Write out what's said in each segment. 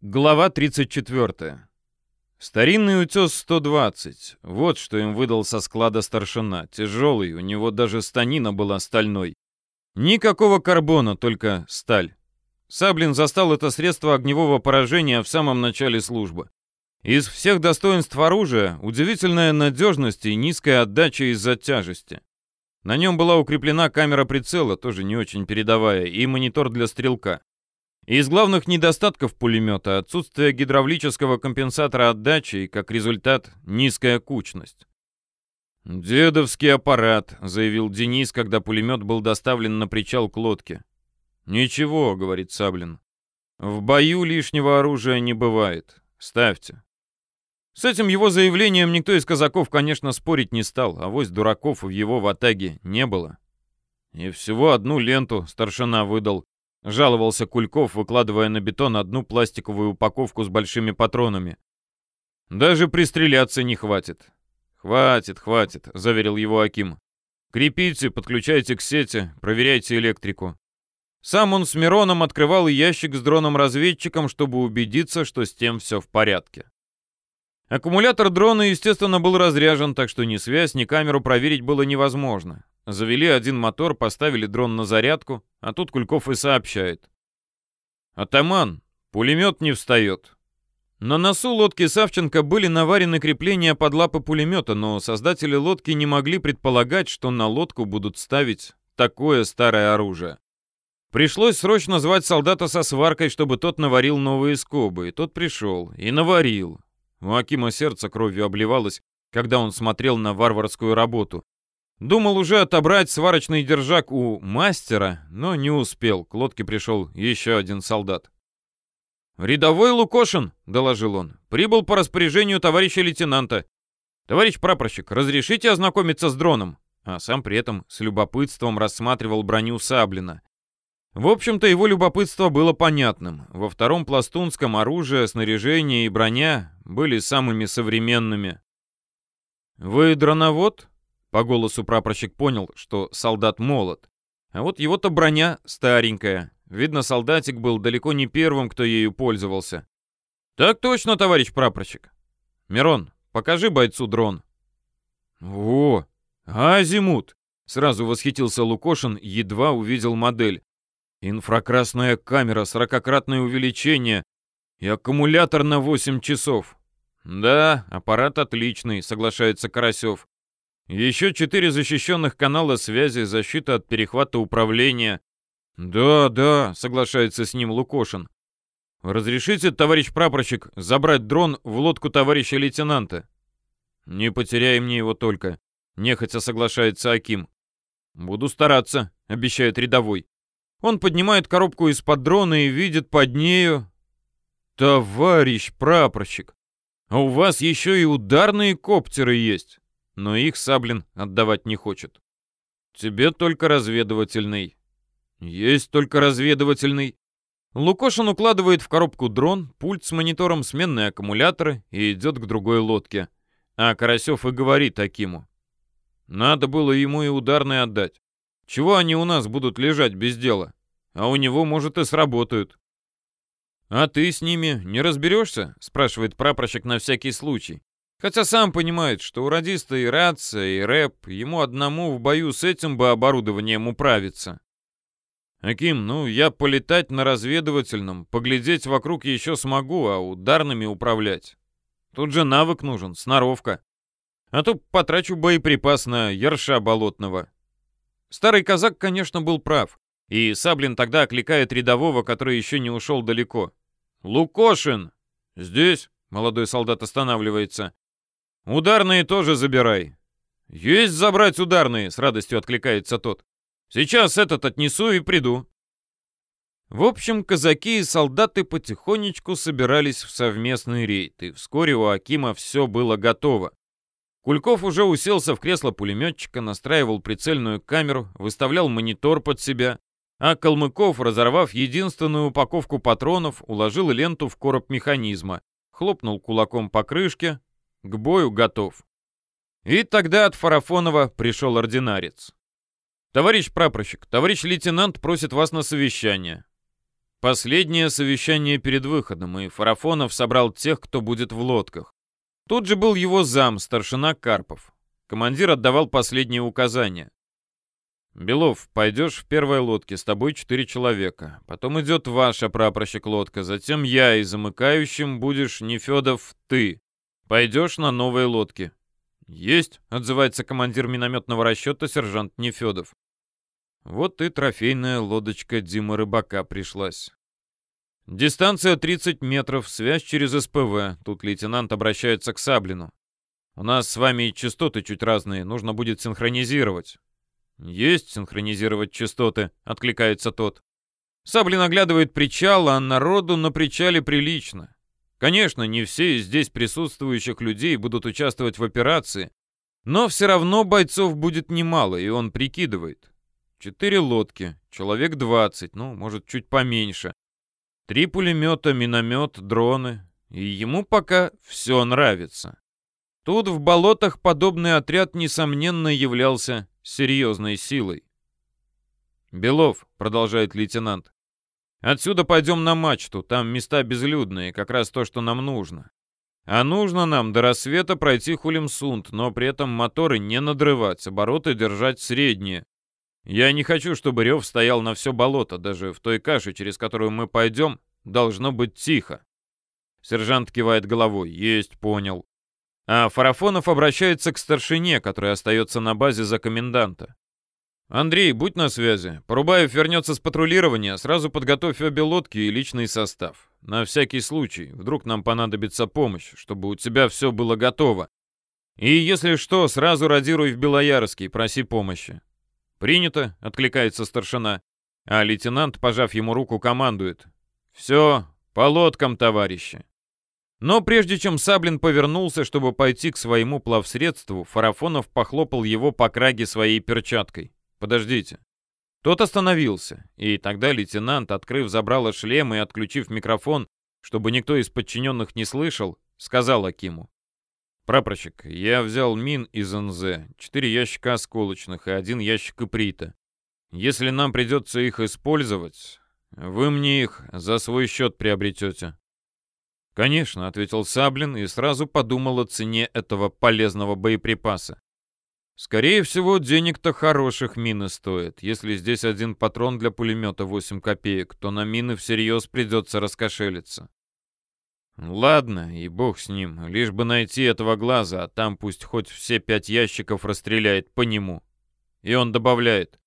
Глава 34. Старинный утес 120. Вот что им выдал со склада старшина. Тяжелый, у него даже станина была стальной. Никакого карбона, только сталь. Саблин застал это средство огневого поражения в самом начале службы. Из всех достоинств оружия удивительная надежность и низкая отдача из-за тяжести. На нем была укреплена камера прицела, тоже не очень передовая, и монитор для стрелка. Из главных недостатков пулемета отсутствие гидравлического компенсатора отдачи и, как результат, низкая кучность. «Дедовский аппарат», — заявил Денис, когда пулемет был доставлен на причал к лодке. «Ничего», — говорит Саблин. «В бою лишнего оружия не бывает. Ставьте». С этим его заявлением никто из казаков, конечно, спорить не стал, а вось дураков в его ватаге не было. И всего одну ленту старшина выдал, Жаловался Кульков, выкладывая на бетон одну пластиковую упаковку с большими патронами. «Даже пристреляться не хватит». «Хватит, хватит», — заверил его Аким. «Крепите, подключайте к сети, проверяйте электрику». Сам он с Мироном открывал ящик с дроном-разведчиком, чтобы убедиться, что с тем все в порядке. Аккумулятор дрона, естественно, был разряжен, так что ни связь, ни камеру проверить было невозможно. Завели один мотор, поставили дрон на зарядку, а тут Кульков и сообщает. «Атаман, пулемет не встает». На носу лодки Савченко были наварены крепления под лапы пулемета, но создатели лодки не могли предполагать, что на лодку будут ставить такое старое оружие. Пришлось срочно звать солдата со сваркой, чтобы тот наварил новые скобы. И тот пришел и наварил. У Акима сердце кровью обливалось, когда он смотрел на варварскую работу. Думал уже отобрать сварочный держак у мастера, но не успел. К лодке пришел еще один солдат. «Рядовой Лукошин», — доложил он, — «прибыл по распоряжению товарища лейтенанта. Товарищ прапорщик, разрешите ознакомиться с дроном?» А сам при этом с любопытством рассматривал броню Саблина. В общем-то, его любопытство было понятным. Во втором пластунском оружие, снаряжение и броня были самыми современными. «Вы дроновод?» По голосу прапорщик понял, что солдат молод. А вот его-то броня старенькая. Видно, солдатик был далеко не первым, кто ею пользовался. «Так точно, товарищ прапорщик!» «Мирон, покажи бойцу дрон». «О, азимут!» Сразу восхитился Лукошин, едва увидел модель. Инфракрасная камера, сорокократное увеличение и аккумулятор на 8 часов. Да, аппарат отличный, соглашается Карасев. Еще четыре защищенных канала связи, защита от перехвата управления. Да, да, соглашается с ним Лукошин. Разрешите, товарищ прапорщик, забрать дрон в лодку товарища лейтенанта? Не потеряй мне его только. Нехотя соглашается Аким. Буду стараться, обещает рядовой. Он поднимает коробку из-под дрона и видит под нею... Товарищ прапорщик, а у вас еще и ударные коптеры есть но их Саблин отдавать не хочет. Тебе только разведывательный. Есть только разведывательный. Лукошин укладывает в коробку дрон, пульт с монитором, сменные аккумуляторы и идет к другой лодке. А Карасев и говорит Акиму. Надо было ему и ударный отдать. Чего они у нас будут лежать без дела? А у него, может, и сработают. «А ты с ними не разберешься?» — спрашивает прапорщик на всякий случай. Хотя сам понимает, что у радиста и рация, и рэп, ему одному в бою с этим бы оборудованием управиться. Аким, ну, я полетать на разведывательном, поглядеть вокруг еще смогу, а ударными управлять. Тут же навык нужен, сноровка. А то потрачу боеприпас на ерша болотного. Старый казак, конечно, был прав. И Саблин тогда окликает рядового, который еще не ушел далеко. «Лукошин!» «Здесь?» — молодой солдат останавливается. «Ударные тоже забирай». «Есть забрать ударные», — с радостью откликается тот. «Сейчас этот отнесу и приду». В общем, казаки и солдаты потихонечку собирались в совместный рейд, и вскоре у Акима все было готово. Кульков уже уселся в кресло пулеметчика, настраивал прицельную камеру, выставлял монитор под себя, а Калмыков, разорвав единственную упаковку патронов, уложил ленту в короб механизма, хлопнул кулаком по крышке, к бою готов. И тогда от Фарафонова пришел ординарец. «Товарищ прапорщик, товарищ лейтенант просит вас на совещание». Последнее совещание перед выходом, и Фарафонов собрал тех, кто будет в лодках. Тут же был его зам, старшина Карпов. Командир отдавал последние указания. «Белов, пойдешь в первой лодке, с тобой четыре человека. Потом идет ваша прапорщик лодка, затем я, и замыкающим будешь Нефедов ты. Пойдешь на новой лодке». «Есть», — отзывается командир минометного расчета сержант Нефедов. Вот и трофейная лодочка Димы Рыбака пришлась. Дистанция 30 метров, связь через СПВ. Тут лейтенант обращается к Саблину. У нас с вами частоты чуть разные, нужно будет синхронизировать. «Есть синхронизировать частоты», — откликается тот. Саблин оглядывает причал, а народу на причале прилично. Конечно, не все из здесь присутствующих людей будут участвовать в операции, но все равно бойцов будет немало, и он прикидывает. Четыре лодки, человек двадцать, ну, может, чуть поменьше. Три пулемета, миномет, дроны. И ему пока все нравится. Тут в болотах подобный отряд, несомненно, являлся серьезной силой. «Белов», — продолжает лейтенант, — «отсюда пойдем на мачту, там места безлюдные, как раз то, что нам нужно. А нужно нам до рассвета пройти Хулимсунд, но при этом моторы не надрывать, обороты держать средние. Я не хочу, чтобы рев стоял на все болото, даже в той каше, через которую мы пойдем, должно быть тихо». Сержант кивает головой. «Есть, понял. А Фарафонов обращается к старшине, который остается на базе за коменданта. «Андрей, будь на связи. Порубаев вернется с патрулирования, сразу подготовь обе лодки и личный состав. На всякий случай, вдруг нам понадобится помощь, чтобы у тебя все было готово. И если что, сразу радируй в Белоярский, проси помощи». «Принято», — откликается старшина. А лейтенант, пожав ему руку, командует. «Все, по лодкам, товарищи». Но прежде чем Саблин повернулся, чтобы пойти к своему плавсредству, Фарафонов похлопал его по краге своей перчаткой. «Подождите». Тот остановился, и тогда лейтенант, открыв забрало шлем и отключив микрофон, чтобы никто из подчиненных не слышал, сказал Акиму. «Прапорщик, я взял мин из НЗ, четыре ящика осколочных и один ящик иприта. Если нам придется их использовать, вы мне их за свой счет приобретете». «Конечно», — ответил Саблин и сразу подумал о цене этого полезного боеприпаса. «Скорее всего, денег-то хороших мины стоит. Если здесь один патрон для пулемета 8 копеек, то на мины всерьез придется раскошелиться». «Ладно, и бог с ним, лишь бы найти этого глаза, а там пусть хоть все пять ящиков расстреляет по нему». И он добавляет,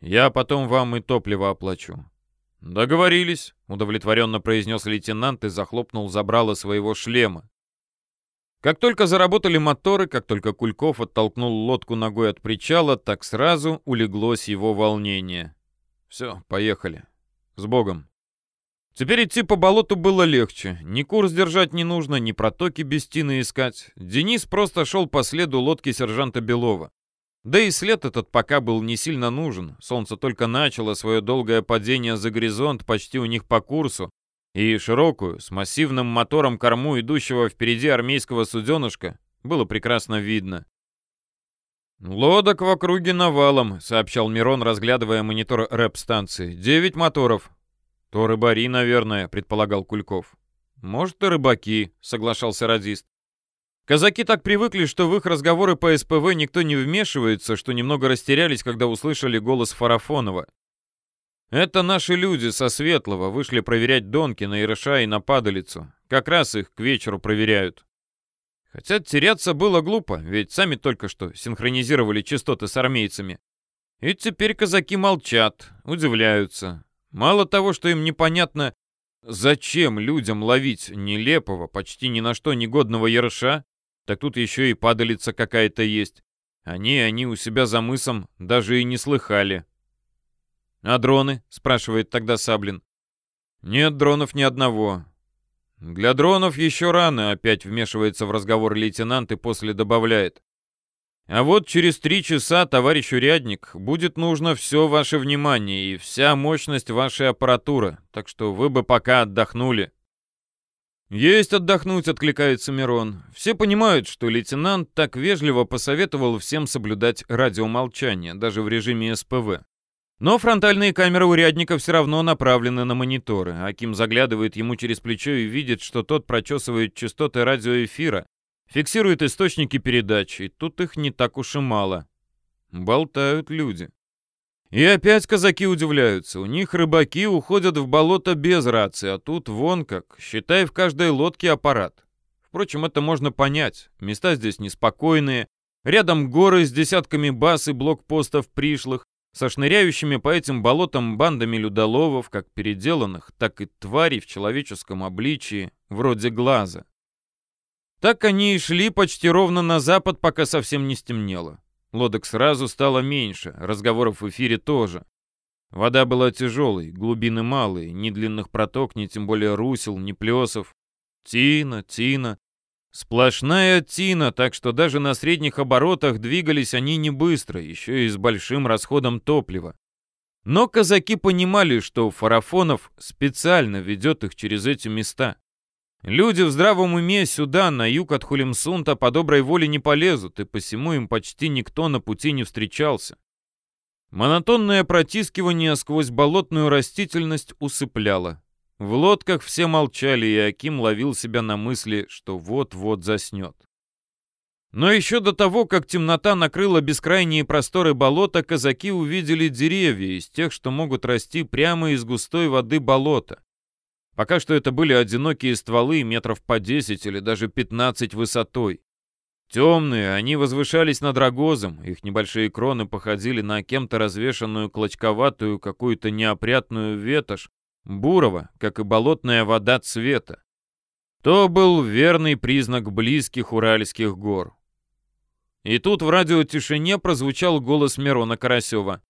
«Я потом вам и топливо оплачу. «Договорились», — удовлетворенно произнес лейтенант и захлопнул забрало своего шлема. Как только заработали моторы, как только Кульков оттолкнул лодку ногой от причала, так сразу улеглось его волнение. «Все, поехали. С Богом». Теперь идти по болоту было легче. Ни курс держать не нужно, ни протоки без тины искать. Денис просто шел по следу лодки сержанта Белова. Да и след этот пока был не сильно нужен. Солнце только начало свое долгое падение за горизонт почти у них по курсу, и широкую, с массивным мотором корму идущего впереди армейского суденышка было прекрасно видно. «Лодок в округе навалом», — сообщал Мирон, разглядывая монитор рэп-станции. «Девять моторов». «То рыбари, наверное», — предполагал Кульков. «Может, и рыбаки», — соглашался радист. Казаки так привыкли, что в их разговоры по СПВ никто не вмешивается, что немного растерялись, когда услышали голос Фарафонова. Это наши люди со Светлого вышли проверять донки на Ирыша и на Падалицу. Как раз их к вечеру проверяют. Хотя теряться было глупо, ведь сами только что синхронизировали частоты с армейцами. И теперь казаки молчат, удивляются. Мало того, что им непонятно, зачем людям ловить нелепого, почти ни на что негодного ерша, так тут еще и падалица какая-то есть. Они, они у себя за мысом даже и не слыхали. «А дроны?» — спрашивает тогда Саблин. «Нет дронов ни одного». «Для дронов еще рано», — опять вмешивается в разговор лейтенант и после добавляет. «А вот через три часа, товарищ урядник, будет нужно все ваше внимание и вся мощность вашей аппаратуры, так что вы бы пока отдохнули». «Есть отдохнуть», — откликается Мирон. Все понимают, что лейтенант так вежливо посоветовал всем соблюдать радиомолчание, даже в режиме СПВ. Но фронтальные камеры урядника все равно направлены на мониторы. Аким заглядывает ему через плечо и видит, что тот прочесывает частоты радиоэфира, фиксирует источники передач, и тут их не так уж и мало. Болтают люди. И опять казаки удивляются. У них рыбаки уходят в болото без рации, а тут вон как, считай в каждой лодке аппарат. Впрочем, это можно понять. Места здесь неспокойные. Рядом горы с десятками баз и блокпостов пришлых, со шныряющими по этим болотам бандами людоловов, как переделанных, так и тварей в человеческом обличии, вроде глаза. Так они и шли почти ровно на запад, пока совсем не стемнело. Лодок сразу стало меньше, разговоров в эфире тоже. Вода была тяжелой, глубины малые, ни длинных проток, ни тем более русел, ни плесов. Тина, тина. Сплошная тина, так что даже на средних оборотах двигались они не быстро, еще и с большим расходом топлива. Но казаки понимали, что Фарафонов специально ведет их через эти места. Люди в здравом уме сюда, на юг от Хулимсунта, по доброй воле не полезут, и посему им почти никто на пути не встречался. Монотонное протискивание сквозь болотную растительность усыпляло. В лодках все молчали, и Аким ловил себя на мысли, что вот-вот заснет. Но еще до того, как темнота накрыла бескрайние просторы болота, казаки увидели деревья из тех, что могут расти прямо из густой воды болота. Пока что это были одинокие стволы метров по 10 или даже 15 высотой. Темные, они возвышались над рогозом, их небольшие кроны походили на кем-то развешанную клочковатую какую-то неопрятную ветошь, бурого, как и болотная вода цвета. То был верный признак близких Уральских гор. И тут в радиотишине прозвучал голос Мирона Карасева.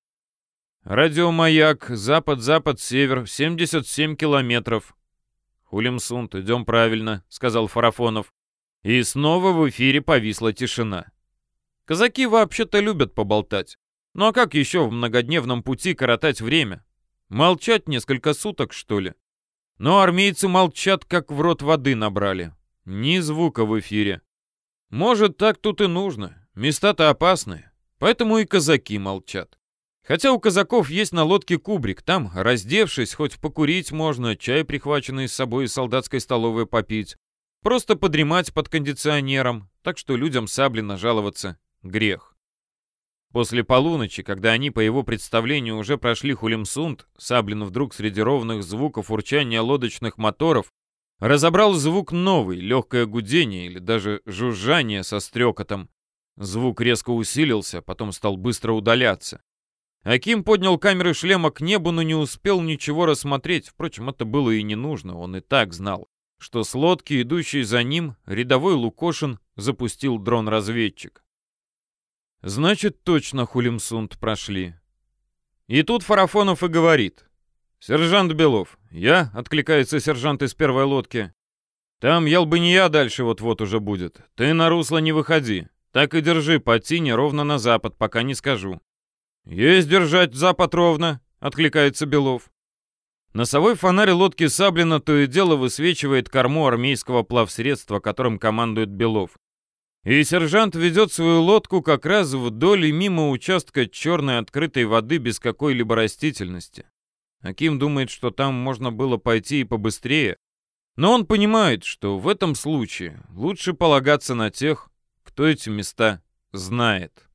«Радиомаяк, запад-запад-север, 77 километров». «Хулимсунт, идем правильно», — сказал Фарафонов. И снова в эфире повисла тишина. Казаки вообще-то любят поболтать. Ну а как еще в многодневном пути коротать время? Молчать несколько суток, что ли? Но армейцы молчат, как в рот воды набрали. Ни звука в эфире. Может, так тут и нужно. Места-то опасные. Поэтому и казаки молчат. Хотя у казаков есть на лодке кубрик. Там, раздевшись, хоть покурить можно, чай, прихваченный с собой из солдатской столовой, попить. Просто подремать под кондиционером. Так что людям сабли нажаловаться — грех. После полуночи, когда они, по его представлению, уже прошли Хулимсунд, Саблин вдруг среди ровных звуков урчания лодочных моторов разобрал звук новый, легкое гудение или даже жужжание со стрекотом. Звук резко усилился, потом стал быстро удаляться. Аким поднял камеры шлема к небу, но не успел ничего рассмотреть. Впрочем, это было и не нужно, он и так знал, что с лодки, идущей за ним, рядовой Лукошин запустил дрон-разведчик. Значит, точно Хулимсунд прошли. И тут Фарафонов и говорит. «Сержант Белов, я?» — откликается сержант из первой лодки. «Там я дальше вот-вот уже будет. Ты на русло не выходи. Так и держи по тине ровно на запад, пока не скажу». «Есть держать запад ровно», — откликается Белов. Носовой фонарь лодки Саблина то и дело высвечивает корму армейского плавсредства, которым командует Белов. И сержант ведет свою лодку как раз вдоль и мимо участка черной открытой воды без какой-либо растительности. Аким думает, что там можно было пойти и побыстрее. Но он понимает, что в этом случае лучше полагаться на тех, кто эти места знает.